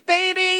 baby,